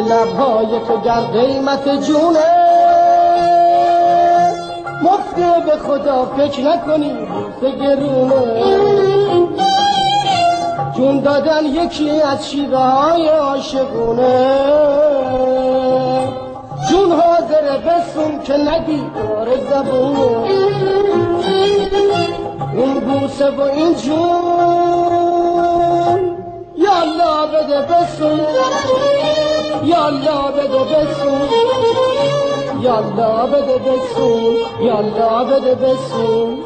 لبهای تو گر قیمت جونه. مفته به خدا فکر نکنی بوسه گرونه. جون دادن یکی از شیوه های عاشقونه. جون حاضر بسون که نگی دار زبونه. این بوسه و این جون یالا بده بسون یالا بده بسون یالا بده بسون یالا بده بسون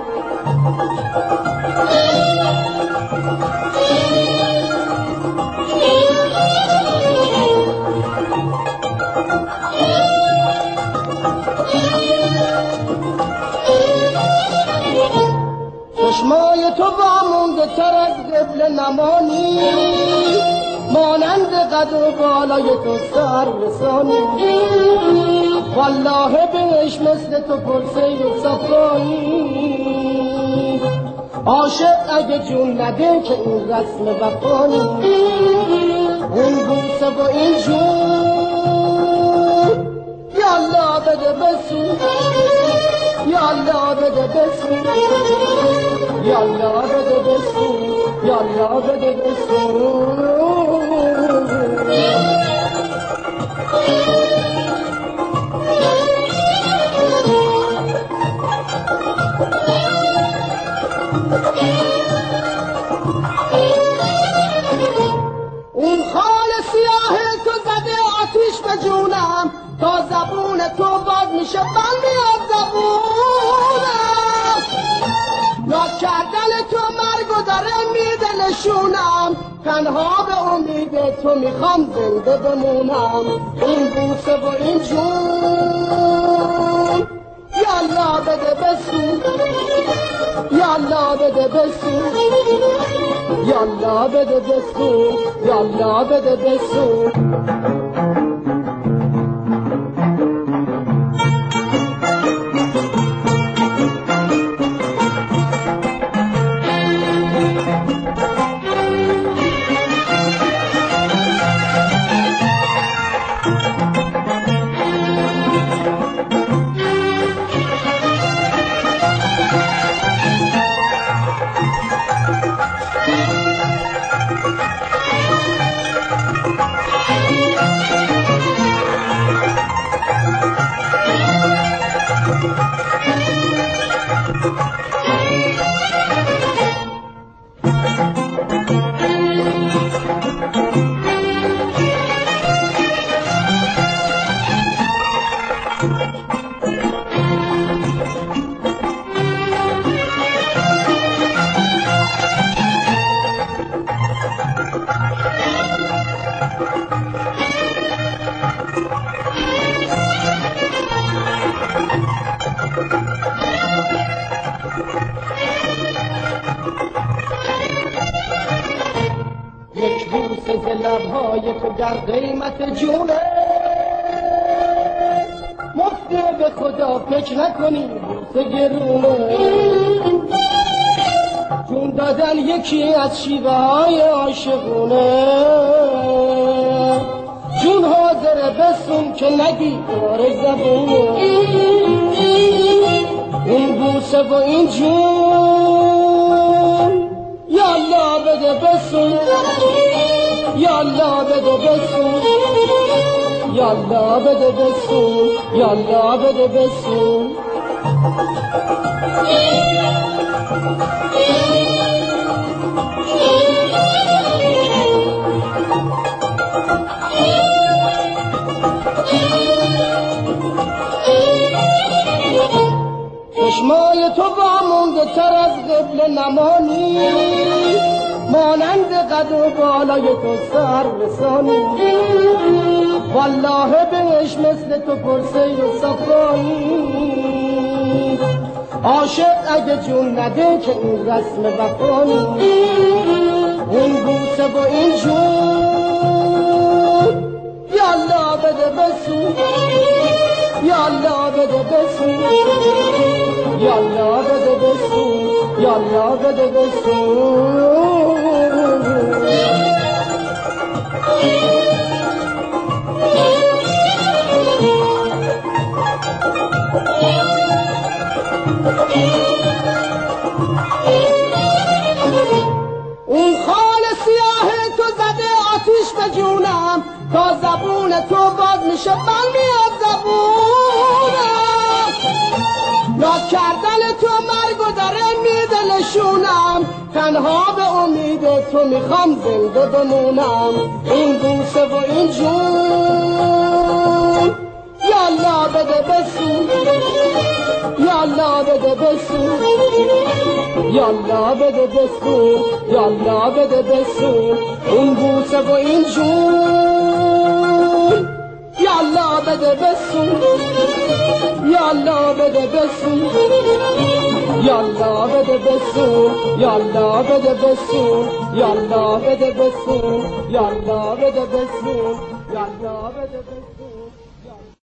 چشمای تو وامونده تر از قبل نمانی مانند قد و بالای تو سر رسانی. والله بهش مثل تو پرسه صفایی. عاشق اگه جون نده که این رسم وفانی اون بوسه و این جون یالا بده بسون یالا بده بسون یالا بده بسون یالا بده بسون کردن تو مرگ و داره میده نشونم تنها به امید تو می‌خوام زنده بمونم. این بوسه و این جون. یالا بده بسون یالا بده بسون یالا بده بسون یالا بده بسون یک لبهای تو گر قیمت جونه. مفته به خدا فکر نکنی بوسه گرونه. جون دادن یکی از شیوه های عاشقونه. جون حاضر بده بسون که نگی داره زبون این بوسه و این جون یالا بده بسون. یالا بده بسون یالا بده بسون یالا بده بسون چشمای تو با مونده تر از قبل نمانی. مانند قد و بالای تو سر رسانی. والله بهش مثل تو پرسه و صفایی. عاشق اگه جون نده که این رسم وفانی این بوسه و این جون. یالا بده بسون یالا بده بسون یالا بده بسون یالا بده بسون باز میشه من میاد زبونم یاد کردن تو مرگ و داره میده نشونم تنها به امید تو می‌خوام زنده بمونم. این بوسه و این جون. یالا بده بسون یالا بده بسون یالا بده بسون یالا بده بسون اون بوسه و این جون. یالا بده بسون یالا بده بسون یالا بده بسون یالا بده بسون یالا بده